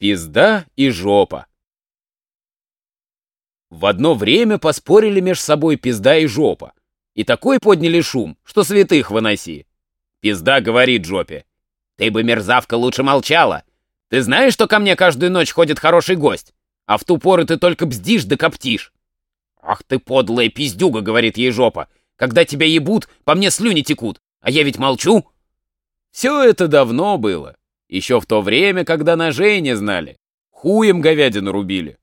Пизда и жопа. В одно время поспорили меж собой пизда и жопа. И такой подняли шум, что святых выноси. Пизда говорит жопе. Ты бы, мерзавка, лучше молчала. Ты знаешь, что ко мне каждую ночь ходит хороший гость? А в ту пору ты только бздишь да коптишь. Ах ты подлая пиздюга, говорит ей жопа. Когда тебя ебут, по мне слюни текут. А я ведь молчу. Все это давно было. Еще в то время, когда ножей не знали. Хуем говядину рубили.